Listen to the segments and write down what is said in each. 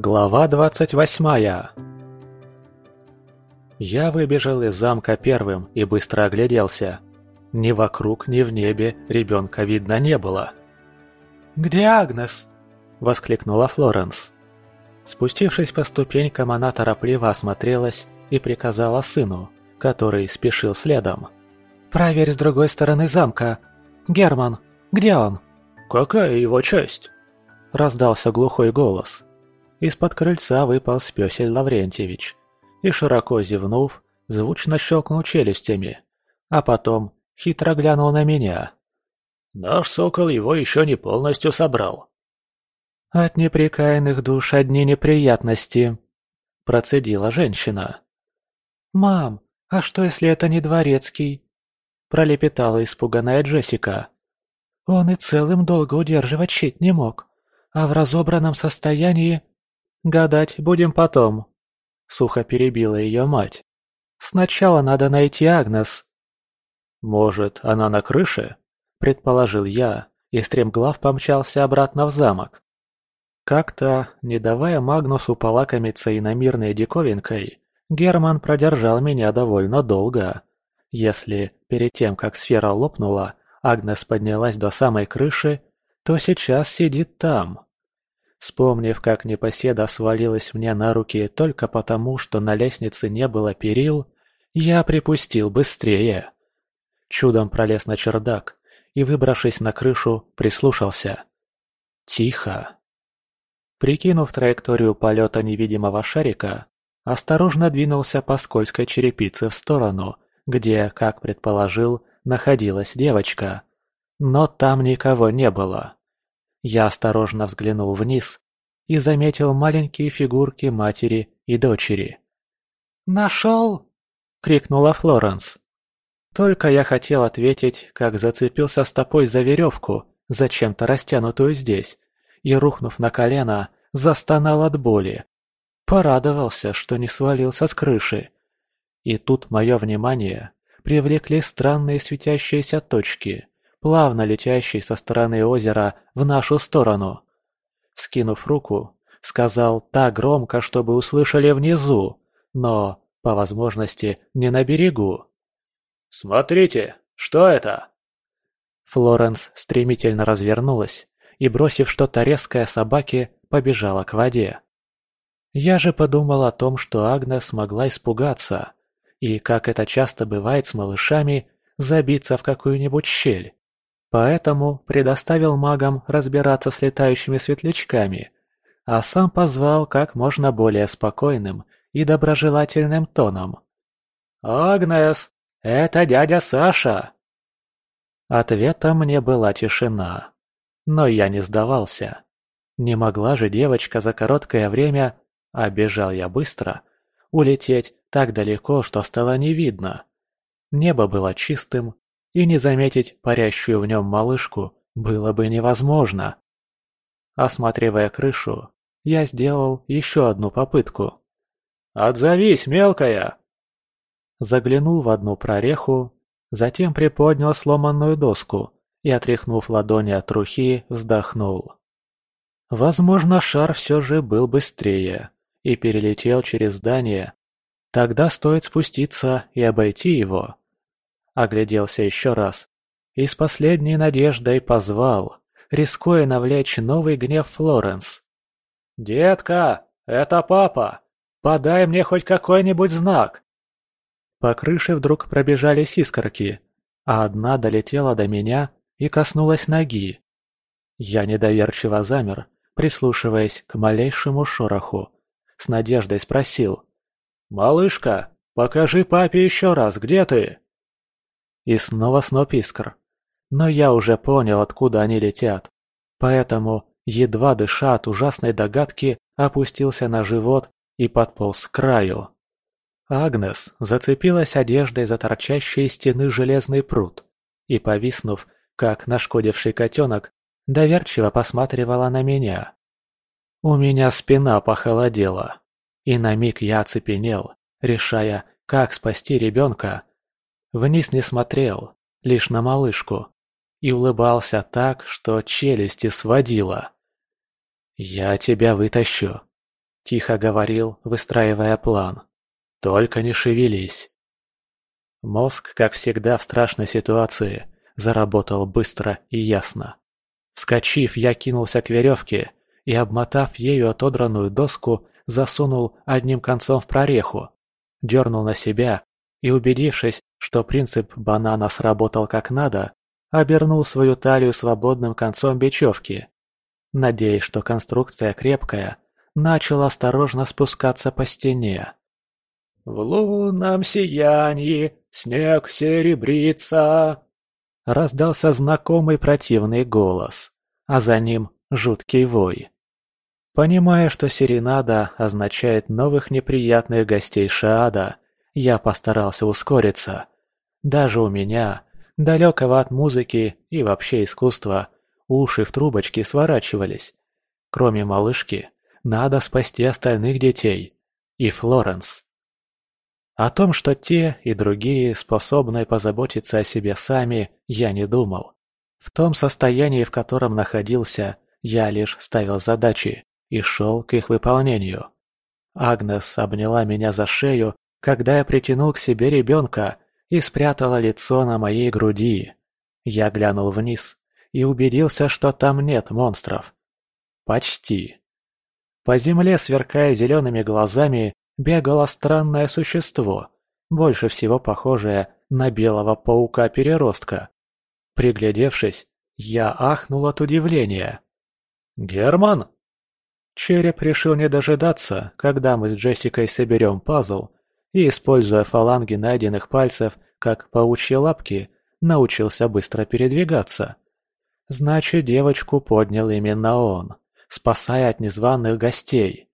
Глава двадцать восьмая Я выбежал из замка первым и быстро огляделся. Ни вокруг, ни в небе ребенка видно не было. «Где Агнес?» – воскликнула Флоренс. Спустившись по ступенькам, она торопливо осмотрелась и приказала сыну, который спешил следом. «Проверь с другой стороны замка. Герман, где он?» «Какая его часть?» – раздался глухой голос. Из-под крыльца выпал Спёсель Лаврентьевич и, широко зевнув, звучно щелкнул челюстями, а потом хитро глянул на меня. «Наш сокол его еще не полностью собрал». «От неприкаянных душ одни неприятности», – процедила женщина. «Мам, а что, если это не дворецкий?» – пролепетала испуганная Джессика. «Он и целым долго удерживать щит не мог, а в разобранном состоянии «Гадать будем потом», — сухо перебила ее мать. «Сначала надо найти Агнес». «Может, она на крыше?» — предположил я, и стремглав помчался обратно в замок. Как-то, не давая Магнусу полакомиться иномирной диковинкой, Герман продержал меня довольно долго. Если перед тем, как сфера лопнула, Агнес поднялась до самой крыши, то сейчас сидит там. Вспомнив, как непоседа свалилась мне на руки только потому, что на лестнице не было перил, я припустил быстрее. Чудом пролез на чердак и, выбравшись на крышу, прислушался. Тихо. Прикинув траекторию полета невидимого шарика, осторожно двинулся по скользкой черепице в сторону, где, как предположил, находилась девочка. Но там никого не было. Я осторожно взглянул вниз и заметил маленькие фигурки матери и дочери. «Нашел!» — крикнула Флоренс. Только я хотел ответить, как зацепился стопой за веревку, зачем-то растянутую здесь, и, рухнув на колено, застонал от боли. Порадовался, что не свалился с крыши. И тут мое внимание привлекли странные светящиеся точки плавно летящий со стороны озера в нашу сторону. Скинув руку, сказал так громко, чтобы услышали внизу, но, по возможности, не на берегу. «Смотрите, что это?» Флоренс стремительно развернулась и, бросив что-то резкое собаке, побежала к воде. Я же подумал о том, что Агнес могла испугаться и, как это часто бывает с малышами, забиться в какую-нибудь щель. Поэтому предоставил магам разбираться с летающими светлячками, а сам позвал как можно более спокойным и доброжелательным тоном. «Агнес, это дядя Саша!» Ответом мне была тишина. Но я не сдавался. Не могла же девочка за короткое время, а бежал я быстро, улететь так далеко, что стало не видно. Небо было чистым, и не заметить парящую в нем малышку было бы невозможно. Осматривая крышу, я сделал еще одну попытку. «Отзовись, мелкая!» Заглянул в одну прореху, затем приподнял сломанную доску и, отряхнув ладони от трухи, вздохнул. Возможно, шар все же был быстрее и перелетел через здание. Тогда стоит спуститься и обойти его. Огляделся еще раз и с последней надеждой позвал, рискуя навлечь новый гнев Флоренс. «Детка, это папа! Подай мне хоть какой-нибудь знак!» По крыше вдруг пробежали искорки, а одна долетела до меня и коснулась ноги. Я недоверчиво замер, прислушиваясь к малейшему шороху. С надеждой спросил. «Малышка, покажи папе еще раз, где ты?» И снова сноп искр. Но я уже понял, откуда они летят. Поэтому, едва дыша от ужасной догадки, опустился на живот и подполз к краю. Агнес зацепилась одеждой за торчащий из стены железный пруд и, повиснув, как нашкодивший котенок, доверчиво посматривала на меня. У меня спина похолодела, и на миг я оцепенел, решая, как спасти ребенка, Вниз не смотрел, лишь на малышку, и улыбался так, что челюсти сводило. «Я тебя вытащу», Тихо говорил, выстраивая план. «Только не шевелись!» Мозг, как всегда в страшной ситуации, заработал быстро и ясно. Вскочив, я кинулся к веревке и, обмотав ею отодранную доску, засунул одним концом в прореху, дернул на себя и, убедившись, что принцип банана сработал как надо, обернул свою талию свободным концом бечевки. Надеясь, что конструкция крепкая, начал осторожно спускаться по стене. «В лунном сиянии снег серебрится!» Раздался знакомый противный голос, а за ним жуткий вой. Понимая, что серенада означает новых неприятных гостей Шаада, я постарался ускориться. Даже у меня, далекого от музыки и вообще искусства, уши в трубочки сворачивались. Кроме малышки, надо спасти остальных детей. И Флоренс. О том, что те и другие способны позаботиться о себе сами, я не думал. В том состоянии, в котором находился, я лишь ставил задачи и шел к их выполнению. Агнес обняла меня за шею, когда я притянул к себе ребенка и спрятала лицо на моей груди. Я глянул вниз и убедился, что там нет монстров. Почти. По земле, сверкая зелеными глазами, бегало странное существо, больше всего похожее на белого паука-переростка. Приглядевшись, я ахнул от удивления. «Герман?» Череп решил не дожидаться, когда мы с Джессикой соберем пазл, и, используя фаланги найденных пальцев, как паучьи лапки, научился быстро передвигаться. Значит, девочку поднял именно он спасая от незваных гостей.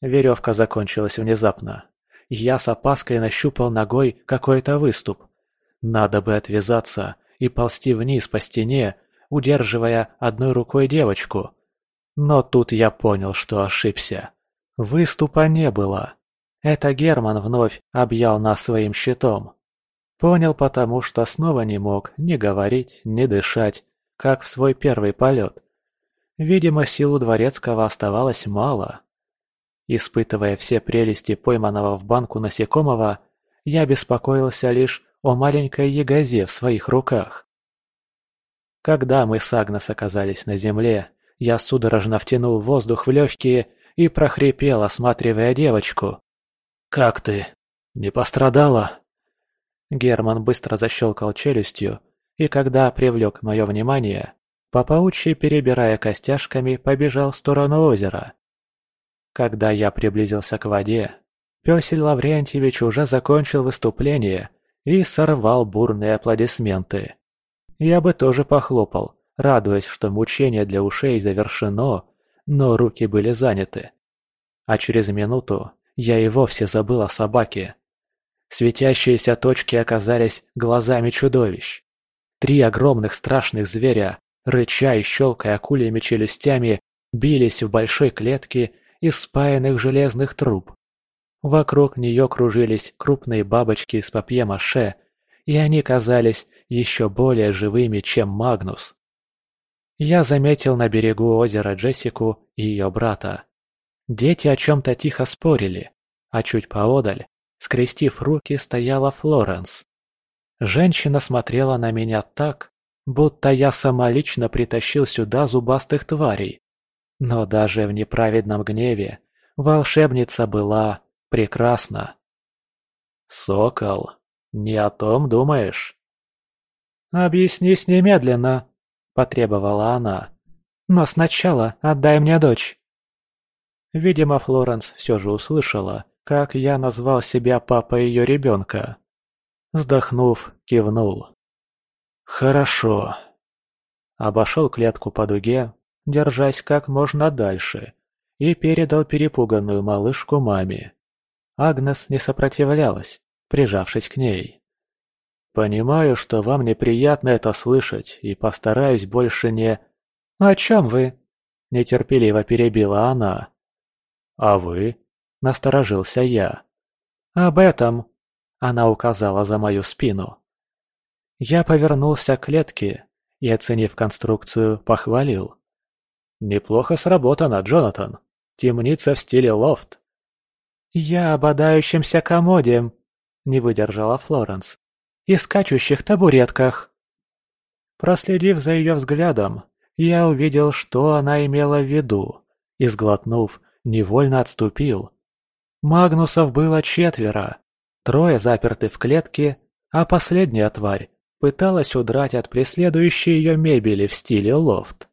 Веревка закончилась внезапно. Я с опаской нащупал ногой какой-то выступ. Надо бы отвязаться и ползти вниз по стене, удерживая одной рукой девочку. Но тут я понял, что ошибся. Выступа не было. Это Герман вновь объял нас своим щитом. Понял потому, что снова не мог ни говорить, ни дышать, как в свой первый полет. Видимо, сил у Дворецкого оставалось мало. Испытывая все прелести пойманного в банку насекомого, я беспокоился лишь о маленькой ягозе в своих руках. Когда мы с Агнес оказались на земле, я судорожно втянул воздух в легкие и прохрипел, осматривая девочку. «Как ты? Не пострадала?» Герман быстро защелкал челюстью, и когда привлек мое внимание, по паучьи, перебирая костяшками, побежал в сторону озера. Когда я приблизился к воде, Пёсель Лаврентьевич уже закончил выступление и сорвал бурные аплодисменты. Я бы тоже похлопал, радуясь, что мучение для ушей завершено, но руки были заняты. А через минуту я и вовсе забыл о собаке. Светящиеся точки оказались глазами чудовищ. Три огромных страшных зверя рыча и щелкая акульями челюстями, бились в большой клетке из спаянных железных труб. Вокруг нее кружились крупные бабочки из папье-маше, и они казались еще более живыми, чем Магнус. Я заметил на берегу озера Джессику и ее брата. Дети о чем-то тихо спорили, а чуть поодаль, скрестив руки, стояла Флоренс. Женщина смотрела на меня так, будто я самолично притащил сюда зубастых тварей. Но даже в неправедном гневе волшебница была прекрасна. «Сокол, не о том думаешь?» «Объяснись немедленно», — потребовала она. «Но сначала отдай мне дочь». Видимо, Флоренс все же услышала, как я назвал себя папой ее ребенка. Вздохнув, кивнул. «Хорошо». Обошел клетку по дуге, держась как можно дальше, и передал перепуганную малышку маме. Агнес не сопротивлялась, прижавшись к ней. «Понимаю, что вам неприятно это слышать, и постараюсь больше не...» «О чем вы?» – нетерпеливо перебила она. «А вы?» – насторожился я. «Об этом!» – она указала за мою спину. Я повернулся к клетке и, оценив конструкцию, похвалил. «Неплохо сработано, Джонатан. Темница в стиле лофт. «Я об одающемся комоде», — не выдержала Флоренс. «И скачущих табуретках». Проследив за ее взглядом, я увидел, что она имела в виду, и, сглотнув, невольно отступил. Магнусов было четверо, трое заперты в клетке, а последняя тварь пыталась удрать от преследующей ее мебели в стиле лофт.